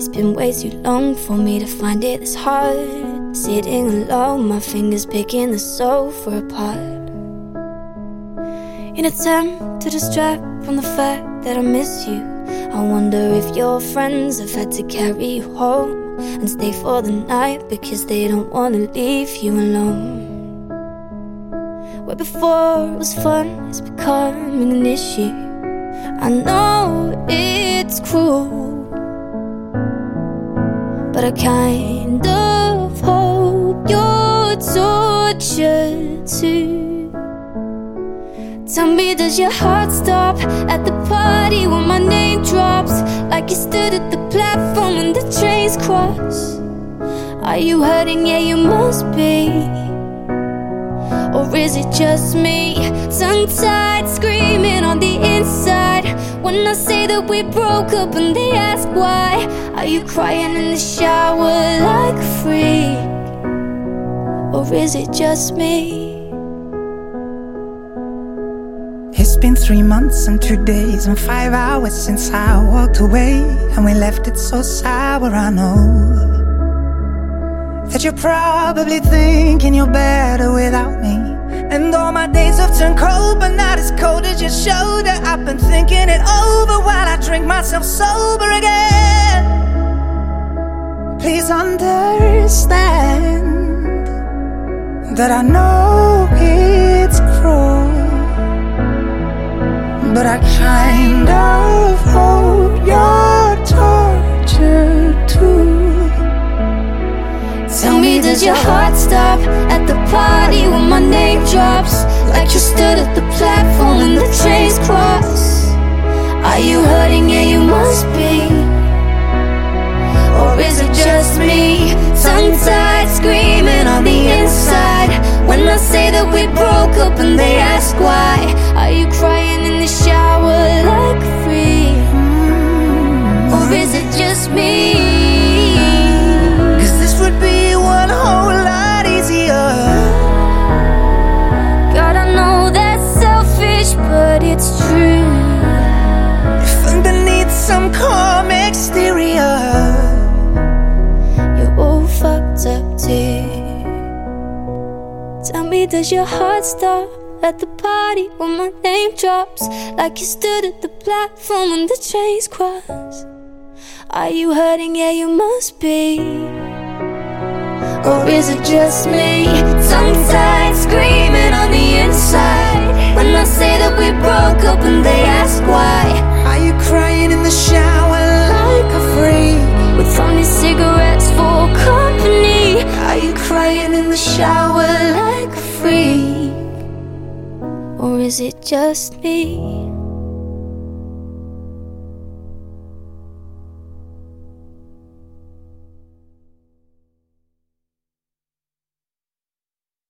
It's been way too long for me to find it this hard. Sitting alone, my fingers picking the sofa apart. In attempt to distract from the fact that I miss you, I wonder if your friends have had to carry you home and stay for the night because they don't want to leave you alone. Where before it was fun, it's becoming an issue. I know it's cruel, but I kind of hope you're tortured too. Tell me, does your heart stop at the party when my name drops? Like you stood at the platform when the trains cross? Are you hurting? Yeah, you must be. Or is it just me? Tongue tied, When I say that we broke up and they ask why, are you crying in the shower like a freak? Or is it just me? It's been three months and two days and five hours since I walked away, and we left it so sour. I know that you're probably thinking you're better without me. And all my days have turned cold, but not as cold as your shoulder. I've been thinking it drink myself sober again. Please understand that I know it's cruel, but I kind of hope you're tortured too. Tell me, does your heart stop at the party when my name drops? Like you stood at the platform when the trains cross? Are you hurting? Yeah, they ask why, are you crying in the shower like a freak? Hmm. Or is it just me? Cause this would be one whole lot easier. God, I know that's selfish, but it's true. If underneath some calm exterior, You're all fucked up too. Tell me, does your heart stop at the party when my name drops? Like you stood at the platform when the trains cross? Are you hurting? Yeah, you must be. Or is it just me? Tied, screaming on the inside. When I say that we broke up and they ask why. are you crying in the shower like a freak? With only cigarettes for company. Are you crying in the shower like a freak? Or is it just me?